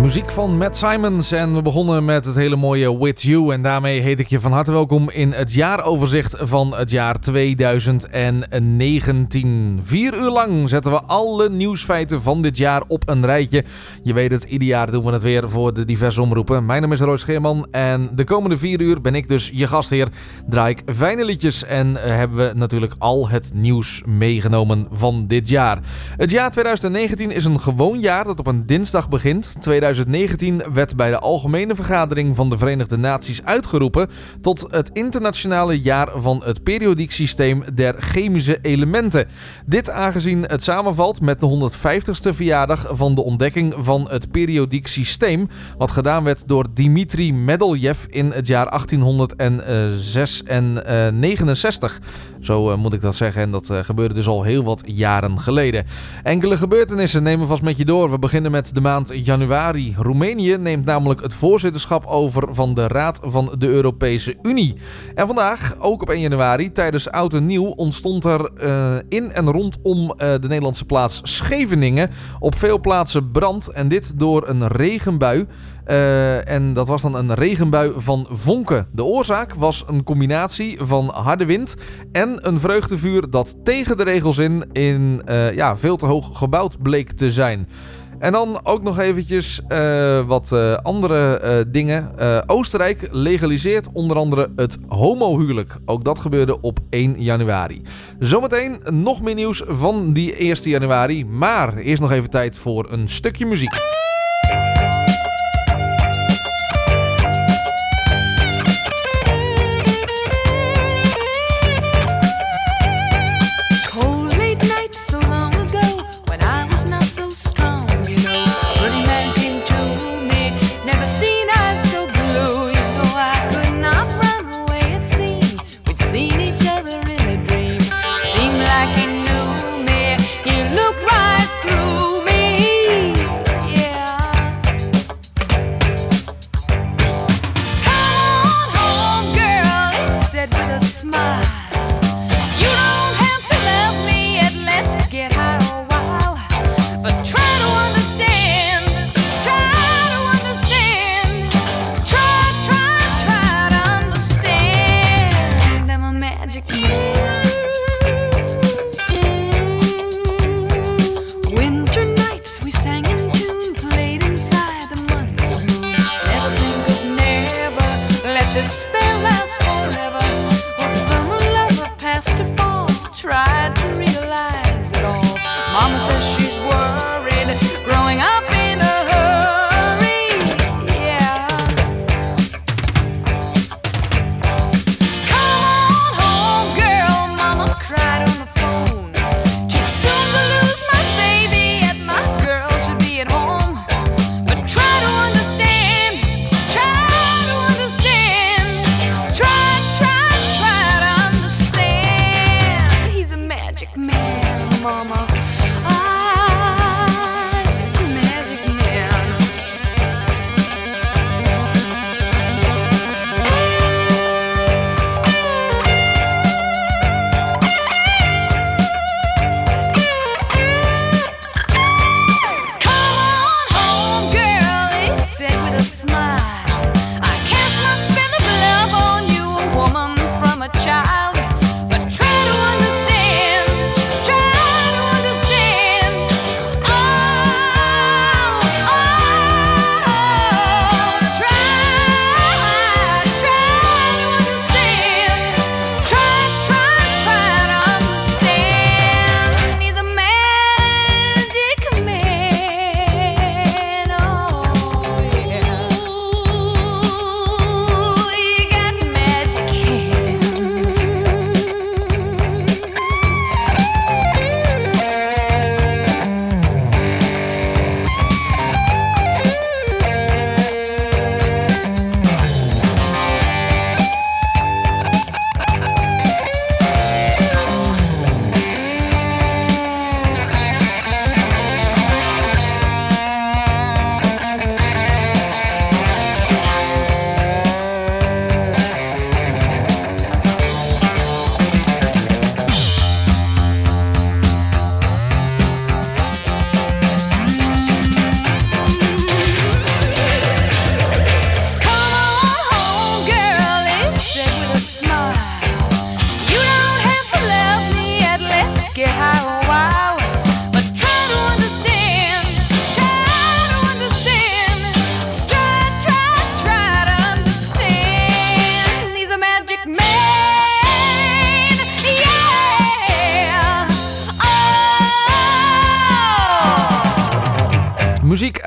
Muziek van Matt Simons en we begonnen met het hele mooie With You. En daarmee heet ik je van harte welkom in het jaaroverzicht van het jaar 2019. Vier uur lang zetten we alle nieuwsfeiten van dit jaar op een rijtje. Je weet het, ieder jaar doen we het weer voor de diverse omroepen. Mijn naam is Roy Scheerman en de komende vier uur ben ik dus je gastheer. Draai ik fijne liedjes en eh, hebben we natuurlijk al het nieuws meegenomen van dit jaar. Het jaar 2019 is een gewoon jaar dat op een dinsdag begint. 2019 werd bij de Algemene Vergadering van de Verenigde Naties uitgeroepen tot het internationale jaar van het periodiek systeem der chemische elementen. Dit aangezien het samenvalt met de 150ste verjaardag van de ontdekking van het periodiek systeem, wat gedaan werd door Dimitri Mendeleev in het jaar 1869. Zo uh, moet ik dat zeggen en dat uh, gebeurde dus al heel wat jaren geleden. Enkele gebeurtenissen nemen we vast met je door. We beginnen met de maand januari. Roemenië neemt namelijk het voorzitterschap over van de Raad van de Europese Unie. En vandaag, ook op 1 januari, tijdens Oud en Nieuw, ontstond er uh, in en rondom de Nederlandse plaats Scheveningen op veel plaatsen brand. En dit door een regenbui. Uh, en dat was dan een regenbui van vonken. De oorzaak was een combinatie van harde wind en een vreugdevuur dat tegen de regels in, in uh, ja, veel te hoog gebouwd bleek te zijn. En dan ook nog eventjes uh, wat andere dingen. Oostenrijk legaliseert onder andere het homohuwelijk. Ook dat gebeurde op 1 januari. Zometeen nog meer nieuws van die 1 januari. Maar eerst nog even tijd voor een stukje muziek.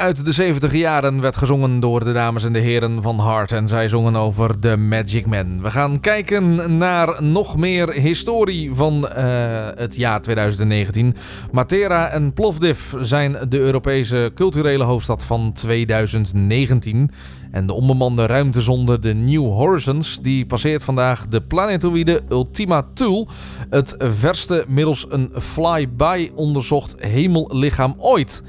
Uit de 70 jaren werd gezongen door de dames en de heren van Hart. En zij zongen over The Magic Man. We gaan kijken naar nog meer historie van uh, het jaar 2019. Matera en Plovdiv zijn de Europese culturele hoofdstad van 2019. En de onbemande ruimtezonde de New Horizons die passeert vandaag de planetoïde Ultima Thule. Het verste middels een flyby onderzocht hemellichaam ooit.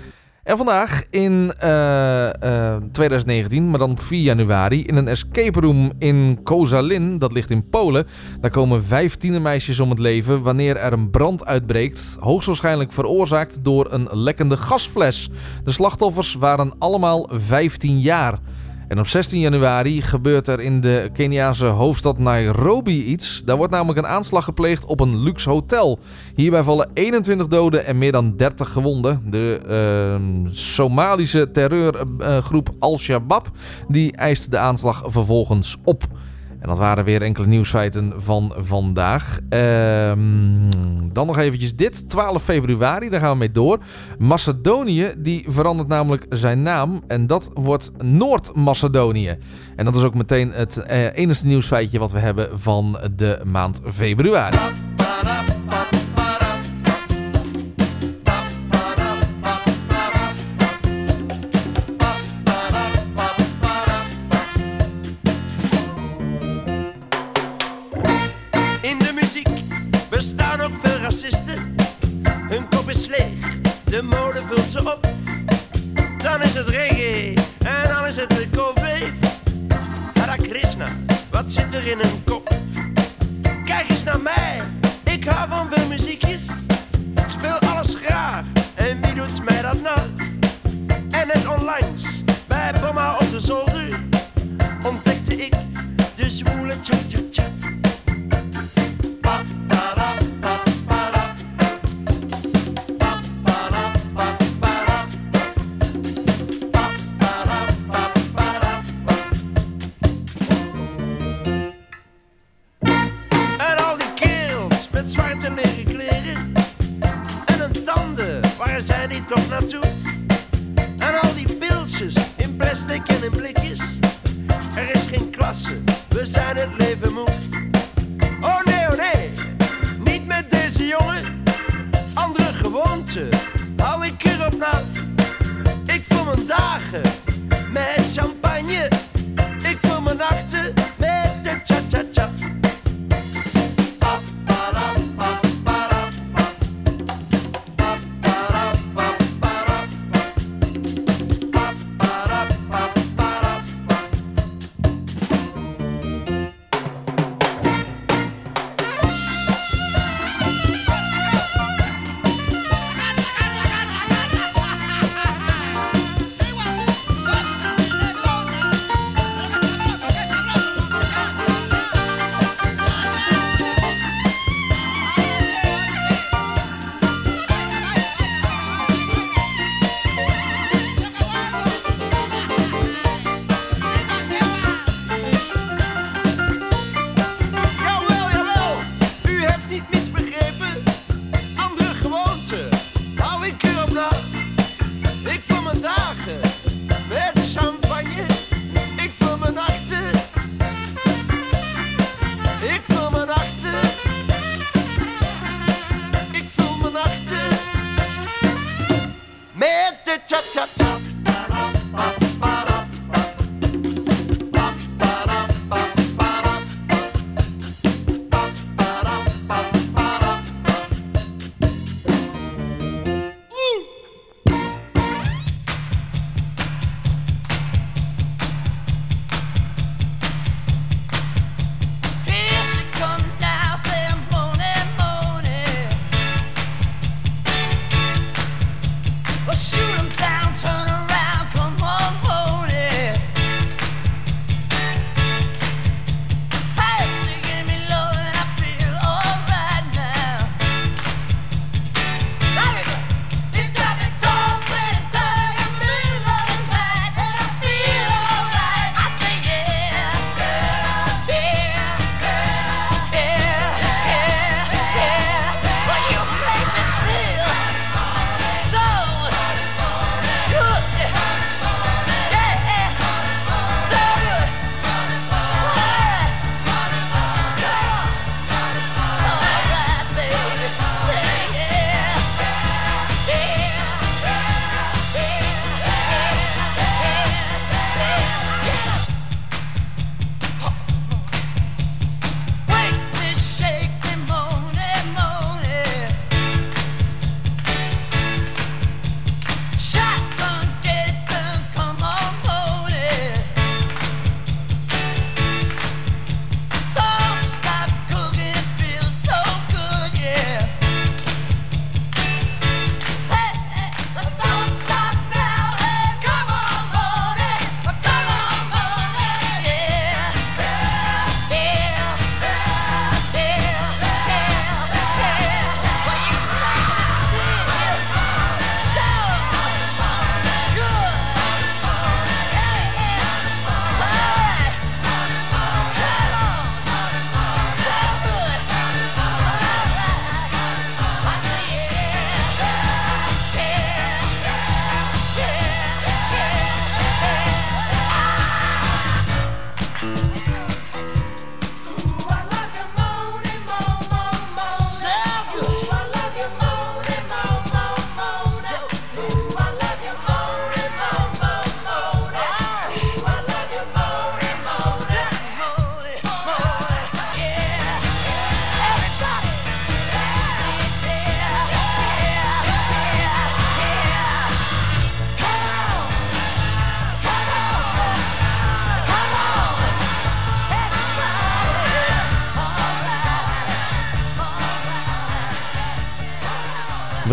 En vandaag in uh, uh, 2019, maar dan op 4 januari, in een escape room in Kozalin, dat ligt in Polen. Daar komen vijf tienermeisjes om het leven wanneer er een brand uitbreekt. Hoogstwaarschijnlijk veroorzaakt door een lekkende gasfles. De slachtoffers waren allemaal 15 jaar. En op 16 januari gebeurt er in de Keniaanse hoofdstad Nairobi iets. Daar wordt namelijk een aanslag gepleegd op een luxe hotel. Hierbij vallen 21 doden en meer dan 30 gewonden. De uh, Somalische terreurgroep Al-Shabaab die eist de aanslag vervolgens op. En dat waren weer enkele nieuwsfeiten van vandaag. Ehm, dan nog eventjes dit. 12 februari, daar gaan we mee door. Macedonië, die verandert namelijk zijn naam. En dat wordt Noord-Macedonië. En dat is ook meteen het uh, enige nieuwsfeitje wat we hebben van de maand februari.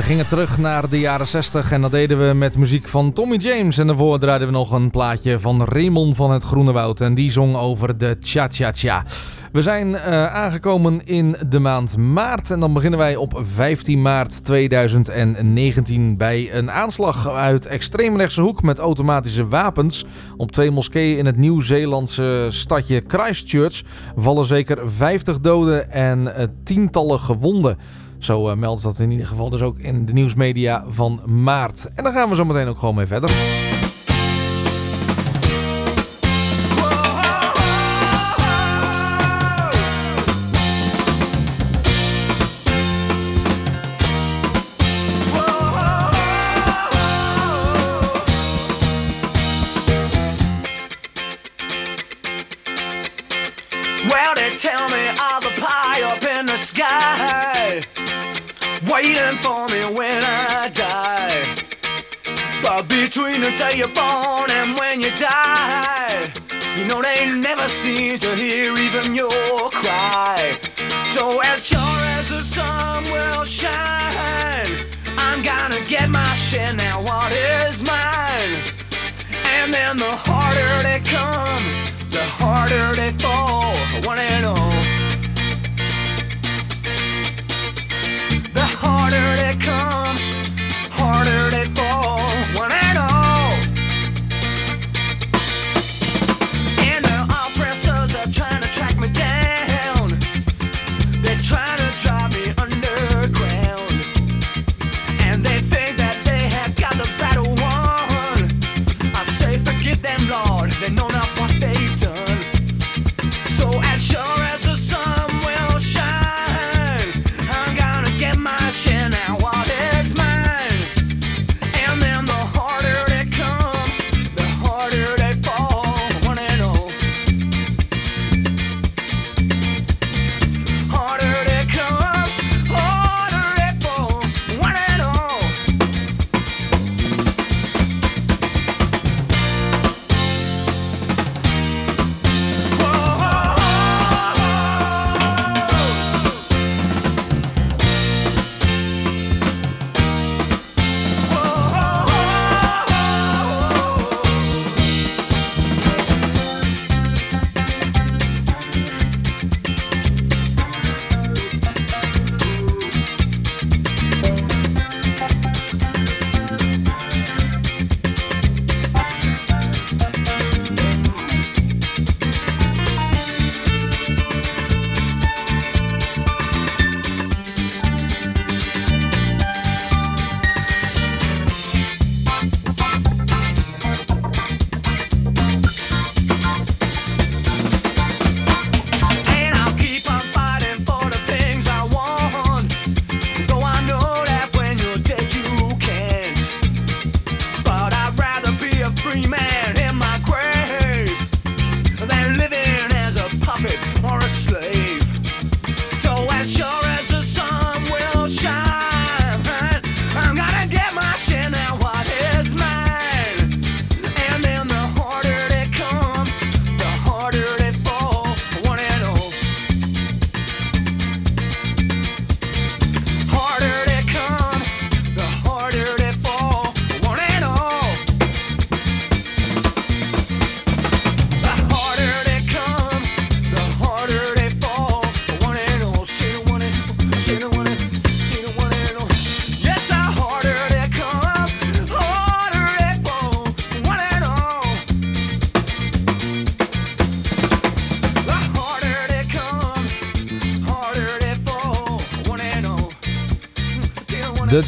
We gingen terug naar de jaren 60 en dat deden we met muziek van Tommy James. En daarvoor draaiden we nog een plaatje van Raymond van het Groene Woud. En die zong over de Cha-Cha-Cha. We zijn uh, aangekomen in de maand maart. En dan beginnen wij op 15 maart 2019 bij een aanslag uit extreemrechtse hoek met automatische wapens. Op twee moskeeën in het Nieuw-Zeelandse stadje Christchurch vallen zeker 50 doden en uh, tientallen gewonden. Zo uh, meldt dat in ieder geval dus ook in de nieuwsmedia van maart. En dan gaan we zo meteen ook gewoon mee verder. Waiting for me when I die. But between the day you're born and when you die, you know they never seem to hear even your cry. So as sure as the sun will shine, I'm gonna get my share now. What is mine? And then the harder they come, the harder they fall. One and all.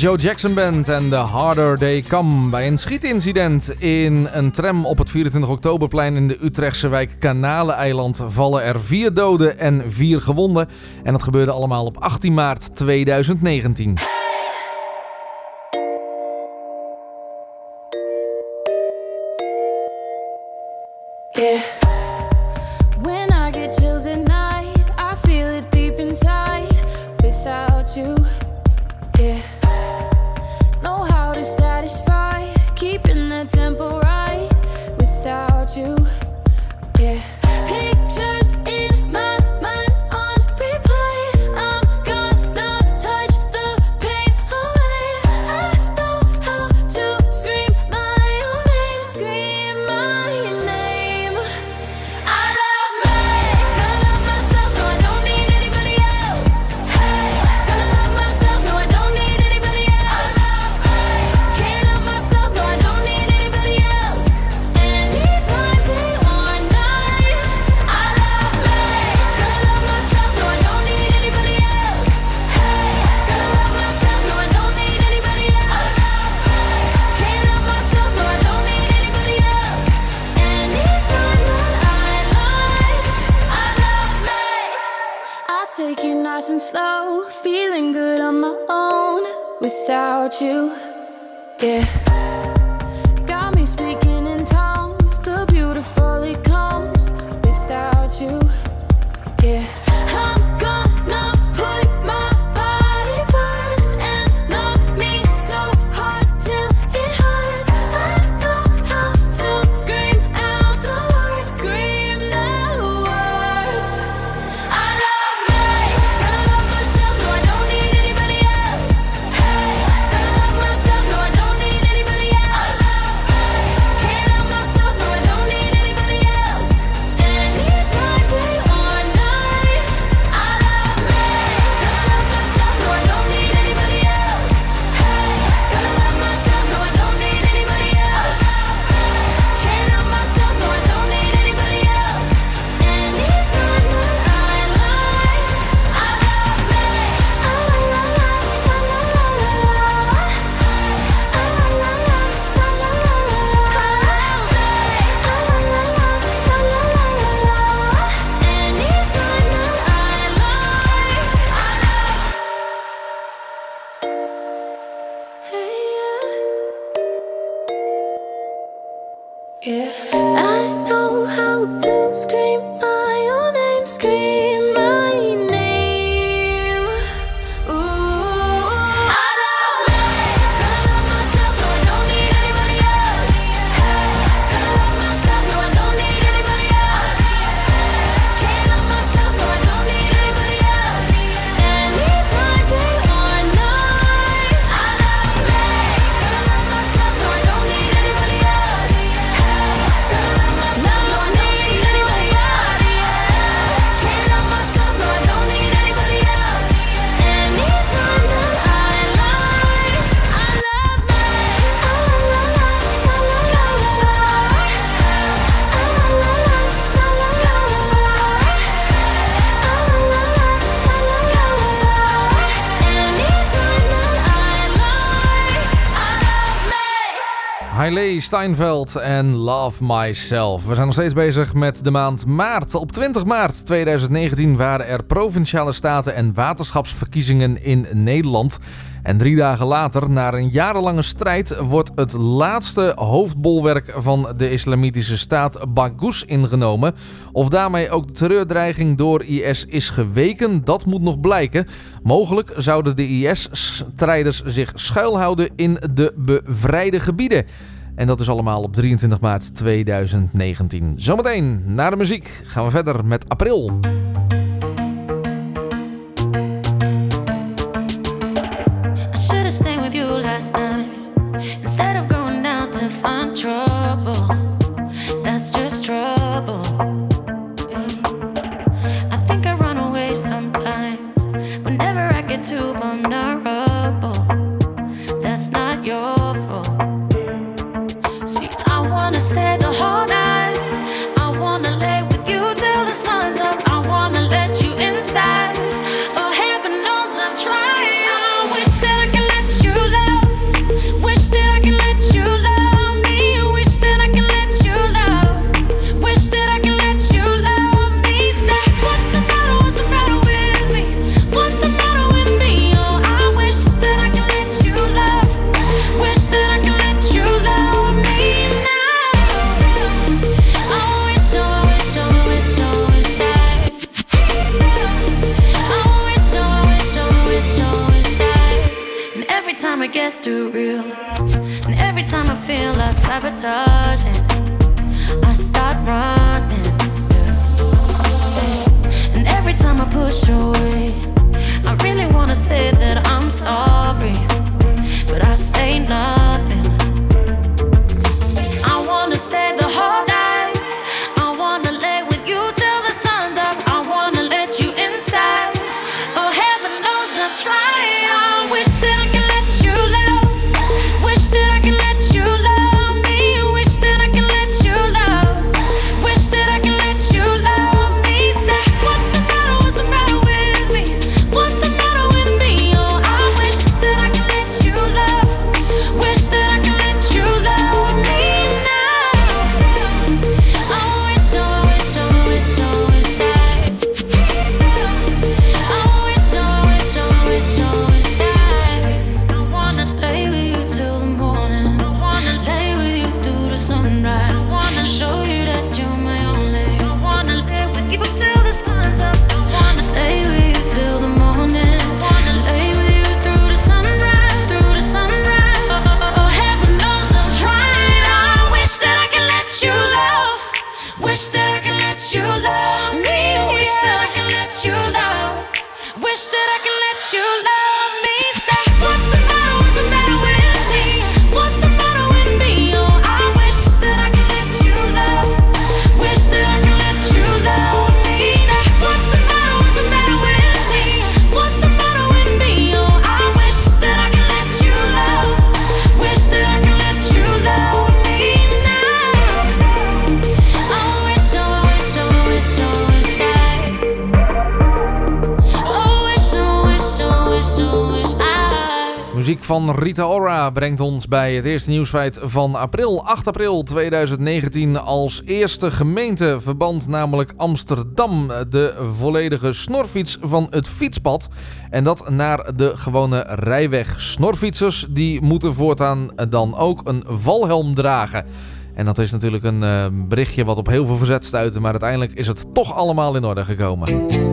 Joe Jackson Band en The Harder They Come. Bij een schietincident in een tram op het 24 oktoberplein in de Utrechtse wijk Kanaleneiland vallen er vier doden en vier gewonden. En dat gebeurde allemaal op 18 maart 2019. Steinfeld en Love Myself. We zijn nog steeds bezig met de maand maart. Op 20 maart 2019 waren er provinciale staten en waterschapsverkiezingen in Nederland. En drie dagen later, na een jarenlange strijd, wordt het laatste hoofdbolwerk van de islamitische staat Baghuz ingenomen. Of daarmee ook de terreurdreiging door IS is geweken, dat moet nog blijken. Mogelijk zouden de IS-strijders zich schuilhouden in de bevrijde gebieden. En dat is allemaal op 23 maart 2019. Zometeen, na de muziek, gaan we verder met april. gets too real. And every time I feel like sabotaging, I start running. Yeah. And every time I push away, I really wanna say that I'm sorry, but I say nothing. Brengt ons bij het eerste nieuwsfeit van april. 8 april 2019 als eerste gemeente verband namelijk Amsterdam de volledige snorfiets van het fietspad. En dat naar de gewone rijweg. Snorfietsers die moeten voortaan dan ook een valhelm dragen. En dat is natuurlijk een uh, berichtje wat op heel veel verzet stuitte, maar uiteindelijk is het toch allemaal in orde gekomen.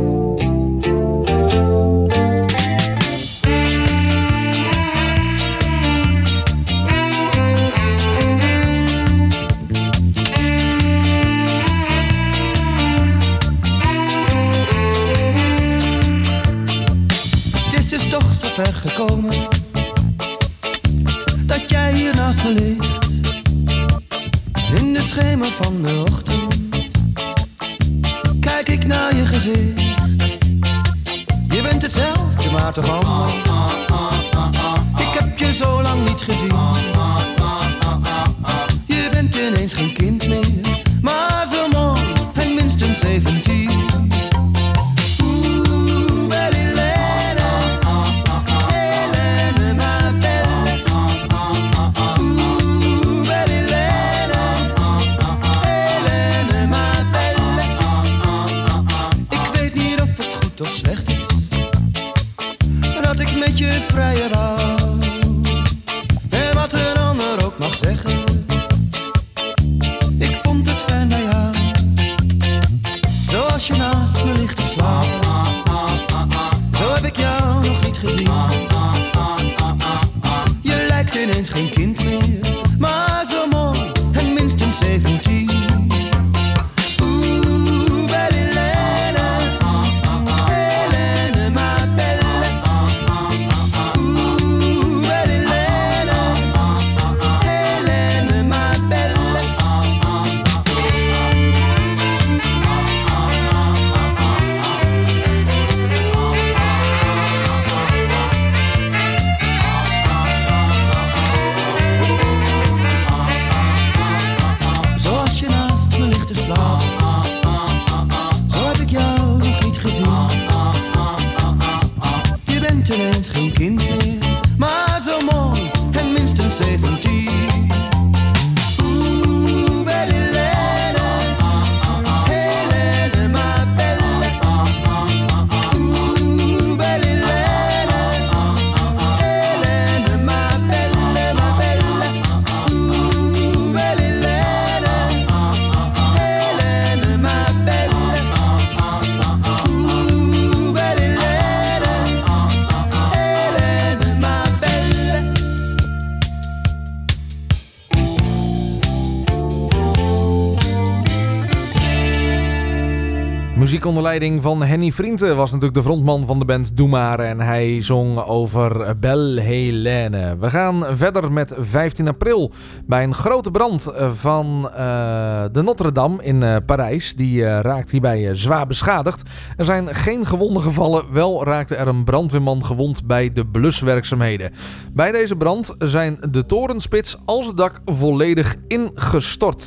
Leiding van Henny Vrienden was natuurlijk de frontman van de band Doe. En hij zong over Belle Helene. We gaan verder met 15 april. Bij een grote brand van uh, de Notre Dame in uh, Parijs. Die raakt hierbij zwaar beschadigd. Er zijn geen gewonden gevallen. Wel raakte er een brandweerman gewond bij de bluswerkzaamheden. Bij deze brand zijn de torenspits als het dak volledig ingestort.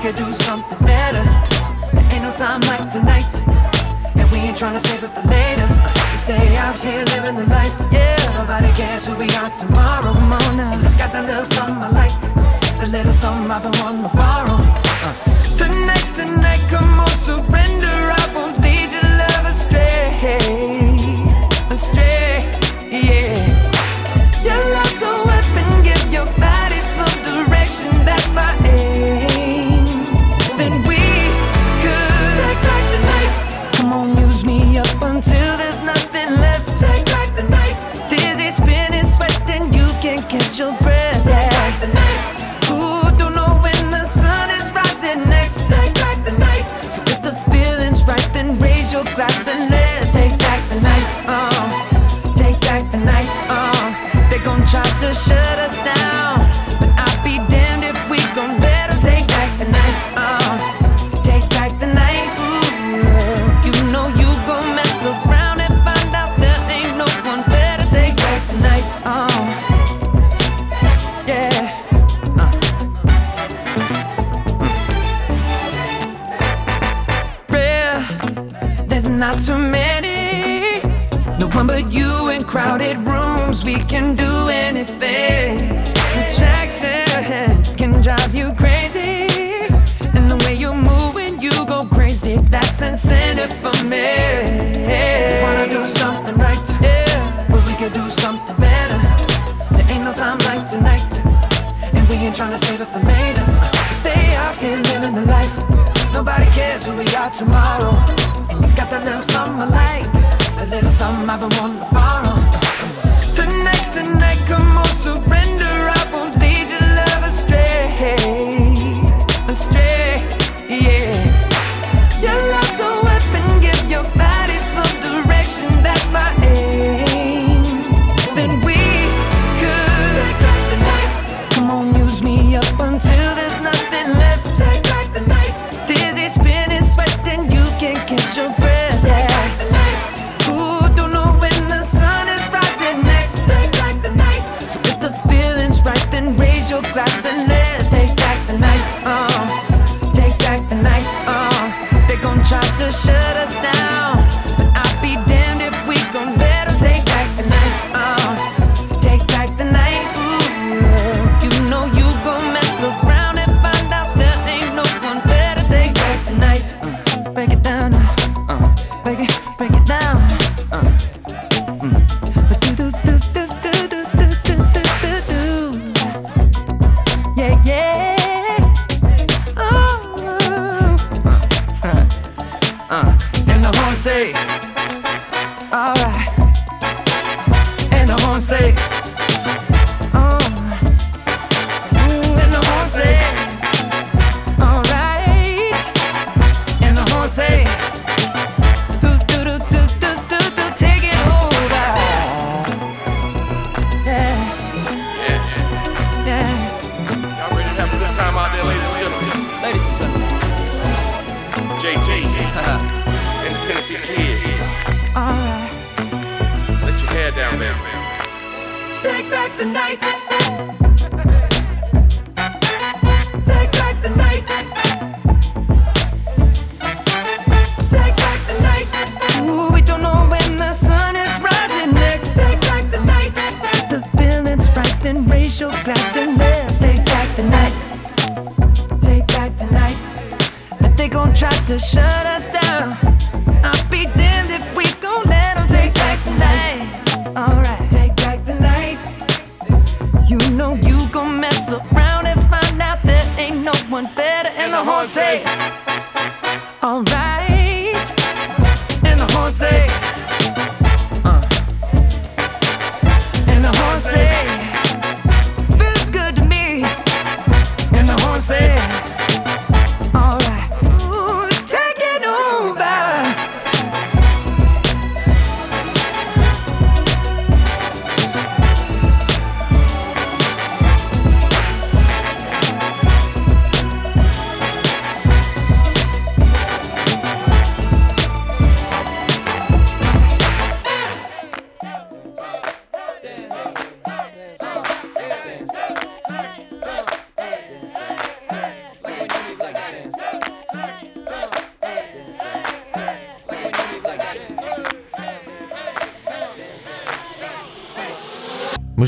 could do something better. There ain't no time like tonight. And we ain't trying to save it for later. We stay out here living the life. Yeah, nobody cares who we are tomorrow. Now. And I got that little something I like. The little something I've been wanting to borrow. Uh. Tonight's the night, come on, surrender. I won't lead your love astray. Astray, yeah. glass crowded rooms, we can do anything. The Jackson can drive you crazy. And the way you move when you go crazy, that's incentive for me. We wanna do something right, yeah. but we could do something better. There ain't no time like tonight, and we ain't trying to save it for later. Stay out here living the life. Nobody cares who we are tomorrow that little something I like, a little something I've been wanting to borrow. Tonight's the night, come on, surrender. I won't lead your love astray, astray, yeah.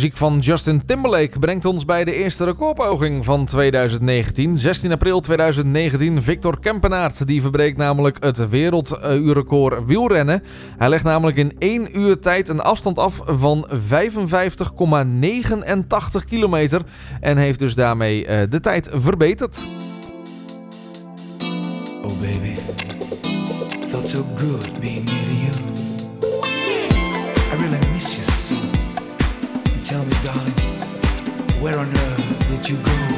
muziek van Justin Timberlake brengt ons bij de eerste recordpoging van 2019. 16 april 2019, Victor Kempenaert die verbreekt namelijk het werelduurrecord wielrennen. Hij legt namelijk in 1 uur tijd een afstand af van 55,89 kilometer en heeft dus daarmee eh, de tijd verbeterd. Oh baby, felt so good being near you. Where on earth did you go?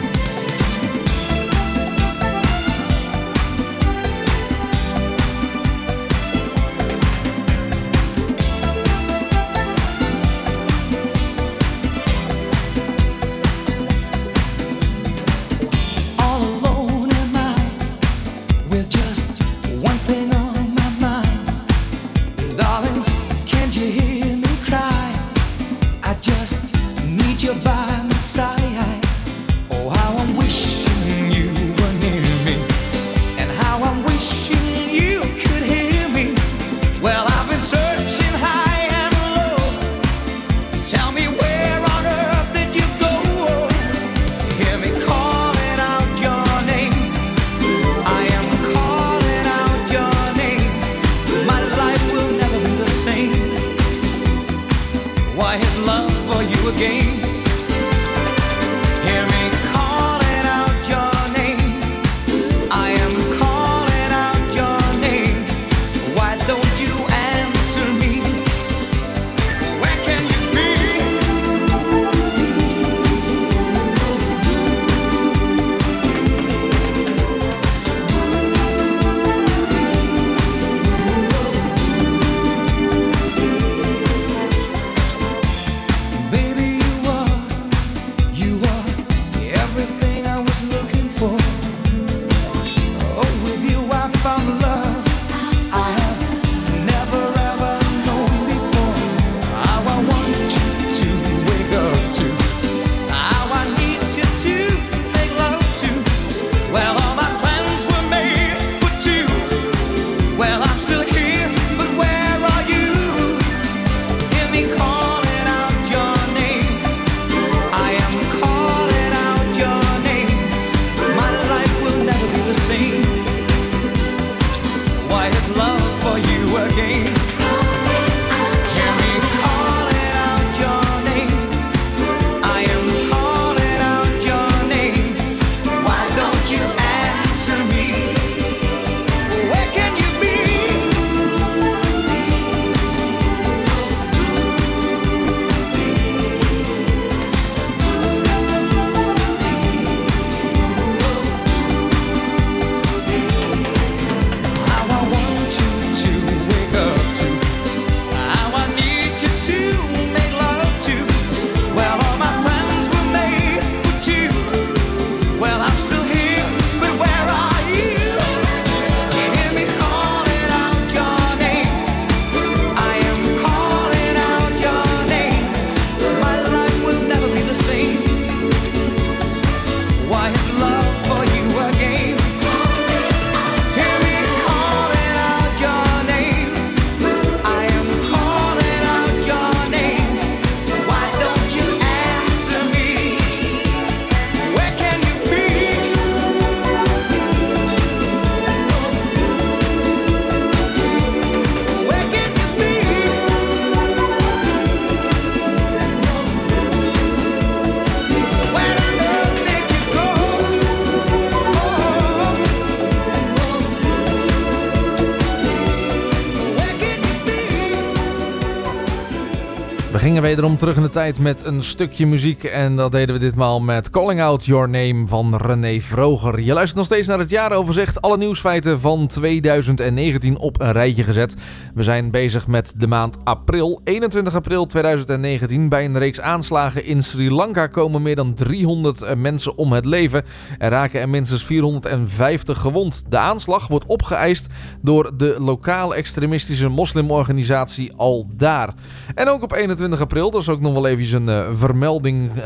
Wederom terug in de tijd met een stukje muziek. En dat deden we ditmaal met Calling Out Your Name van René Vroger. Je luistert nog steeds naar het jaaroverzicht. Alle nieuwsfeiten van 2019 op een rijtje gezet. We zijn bezig met de maand april. 21 april 2019. Bij een reeks aanslagen in Sri Lanka komen meer dan 300 mensen om het leven. Er raken er minstens 450 gewond. De aanslag wordt opgeëist door de lokale extremistische moslimorganisatie Al Daar. En ook op 21 april, dat is ook nog wel even een uh, vermelding uh,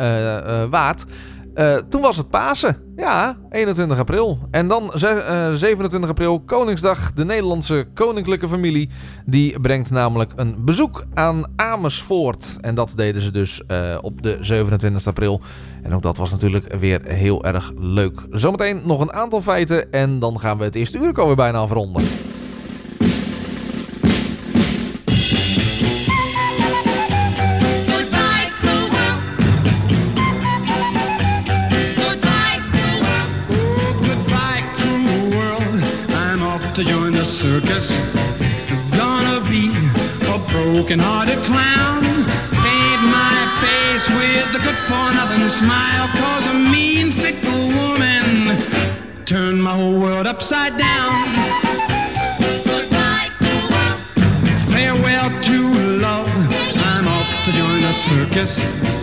waard. Toen was het Pasen. Ja, 21 april. En dan 27 april, Koningsdag. De Nederlandse koninklijke familie. Die brengt namelijk een bezoek aan Amersfoort. En dat deden ze dus op de 27 april. En ook dat was natuurlijk weer heel erg leuk. Zometeen nog een aantal feiten. En dan gaan we het eerste uur alweer bijna afronden. Broken-hearted clown. Paint my face with a good for nothing smile. Cause a mean, fickle woman turned my whole world upside down. Goodbye, Farewell to love. I'm off to join the circus.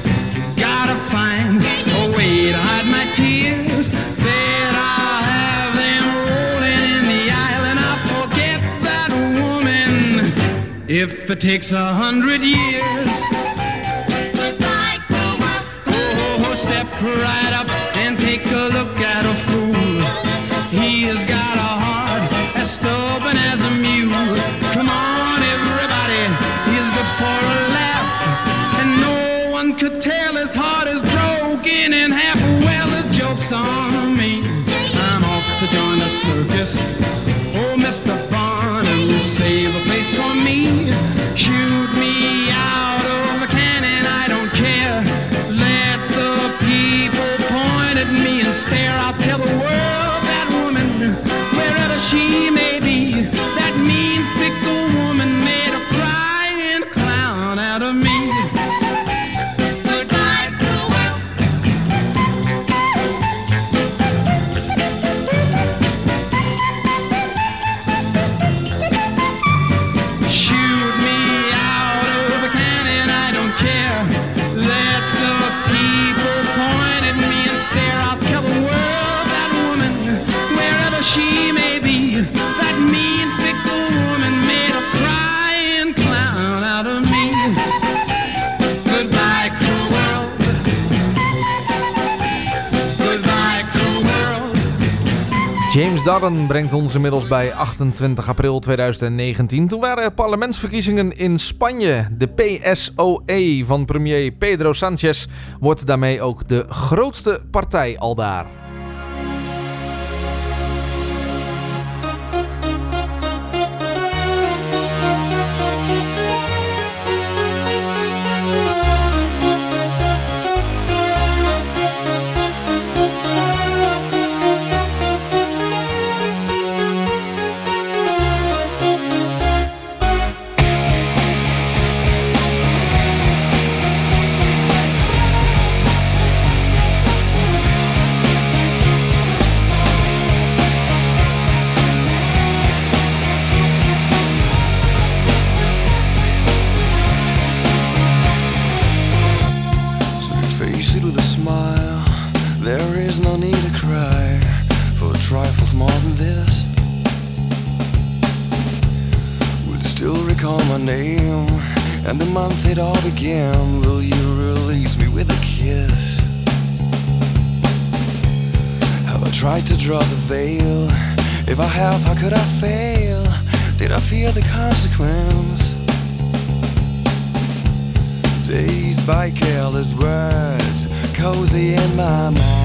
If it takes a hundred years. Darden brengt ons inmiddels bij 28 april 2019. Toen waren er parlementsverkiezingen in Spanje. De PSOE van premier Pedro Sanchez wordt daarmee ook de grootste partij al daar. It with a smile. There is no need to cry for trifles more than this. Would you still recall my name and the month it all began? Will you release me with a kiss? Have I tried to draw the veil? If I have, how could I fail? Did I fear the consequence? Dazed by careless words, cozy in my mind.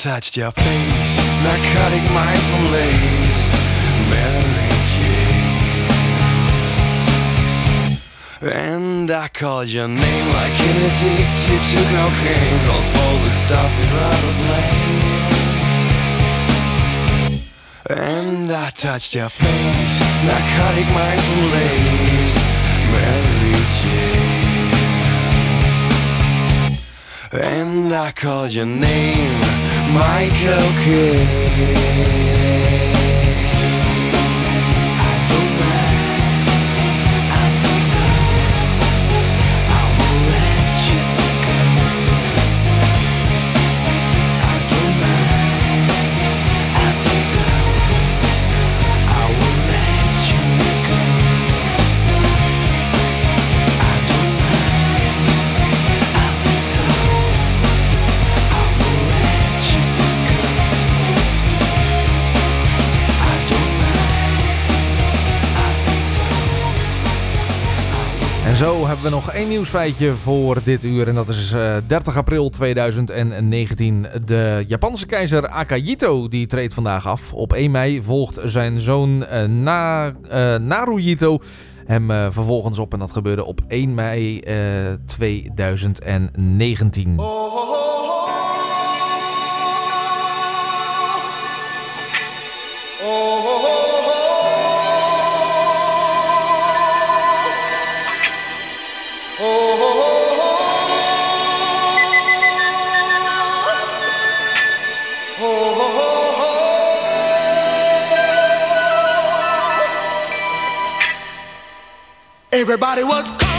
Touched your face, narcotic mind from lace, Mary Jane. And I called your name like an addicted to cocaine, calls for the stuff you'd rather blame. And I touched your face, narcotic mind from lace, Mary Jane. And I called your name, Michael Kidd. Hebben we nog één nieuwsfeitje voor dit uur. En dat is eh, 30 april 2019. De Japanse keizer Akahito die treedt vandaag af. Op 1 mei volgt zijn zoon eh, Na, eh, Naruhito hem eh, vervolgens op. En dat gebeurde op 1 mei eh, 2019. Everybody was kung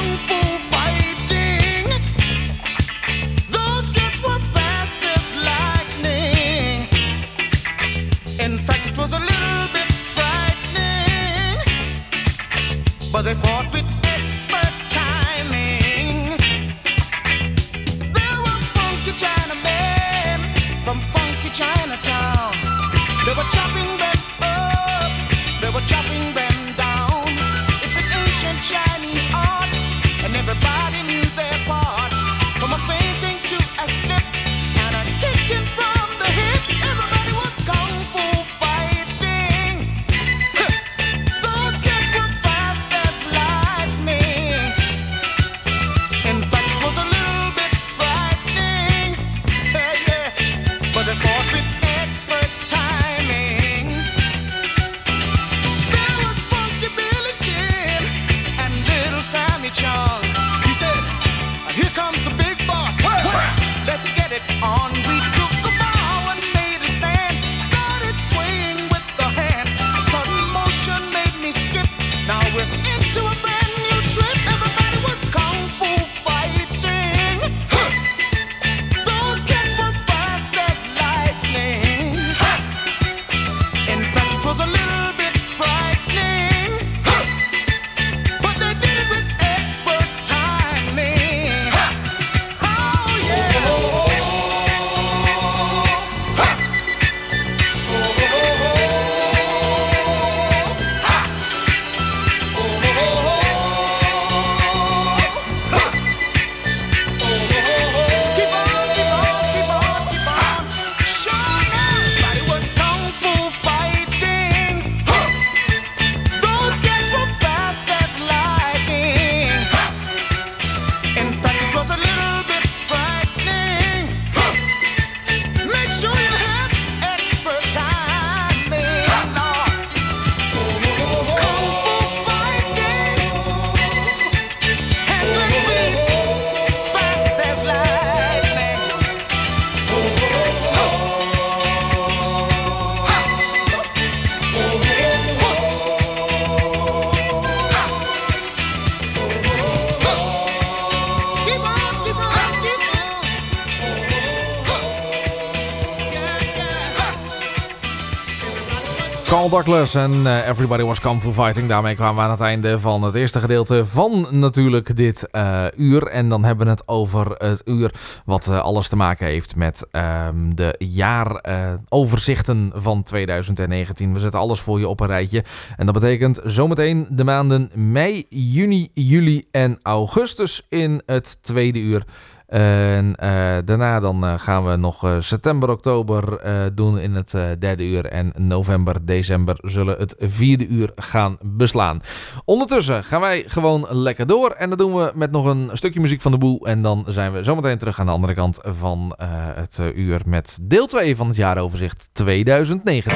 En eh, Everybody Was Come For Fighting. Daarmee kwamen we aan het einde van het eerste gedeelte van natuurlijk dit eh, uur. En dan hebben we het over het uur wat eh, alles te maken heeft met ehm, de jaaroverzichten van 2019. We zetten alles voor je op een rijtje. En dat betekent zometeen de maanden mei, juni, juli en augustus in het tweede uur. En eh, daarna dan eh, gaan we nog eh, september, oktober doen in het derde uur. En november, december zullen het vierde uur gaan beslaan. Ondertussen gaan wij gewoon lekker door. En dat doen we met nog een stukje muziek van de boel. En dan zijn we zometeen terug aan de andere kant van het uur met deel 2 van het jaaroverzicht 2019.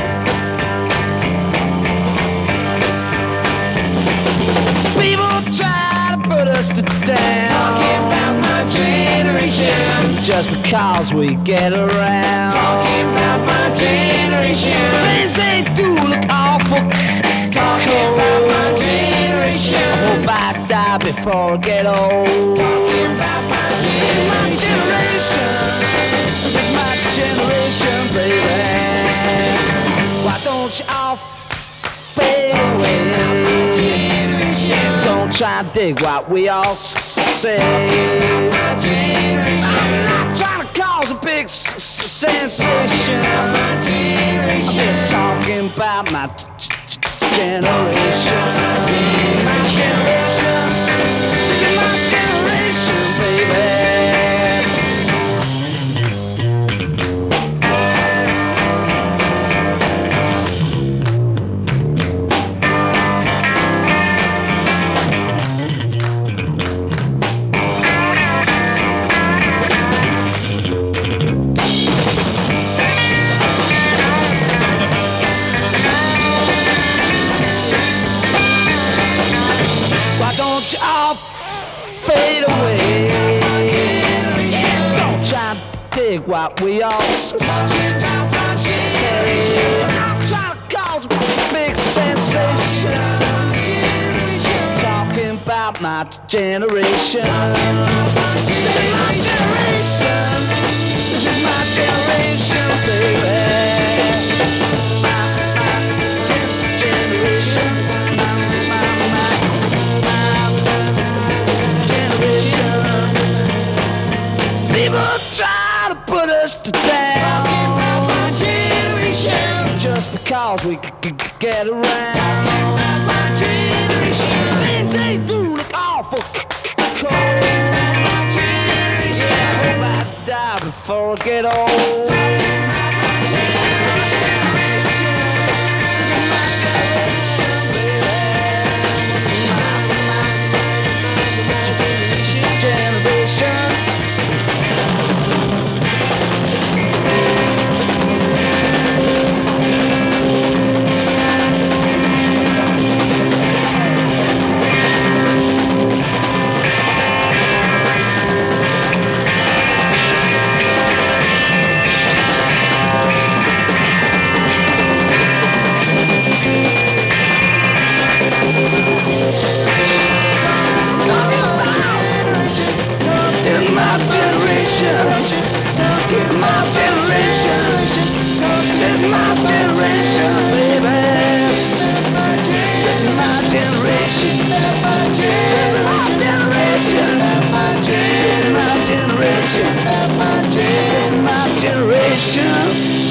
People try to put us to. My generation. Just because we get around. Talking about my generation. Things they do look awful. Talking about my generation. I hope I die before I get old. Talking about my generation. This is my generation, baby. Why don't you all fade away? Try and dig what we all s- say. I'm not trying to cause a big s- sensation. I'm just talking about my generation. My generation. Fade away? Don't try to dig what we all say. A big sensation. Just talking about my generation. This is my generation. This is my generation, baby. Get around. Things they do look awful cold. I hope I die before I get old. Generation, my generation, my generation, baby. This is my generation, my generation, my generation, this is my generation.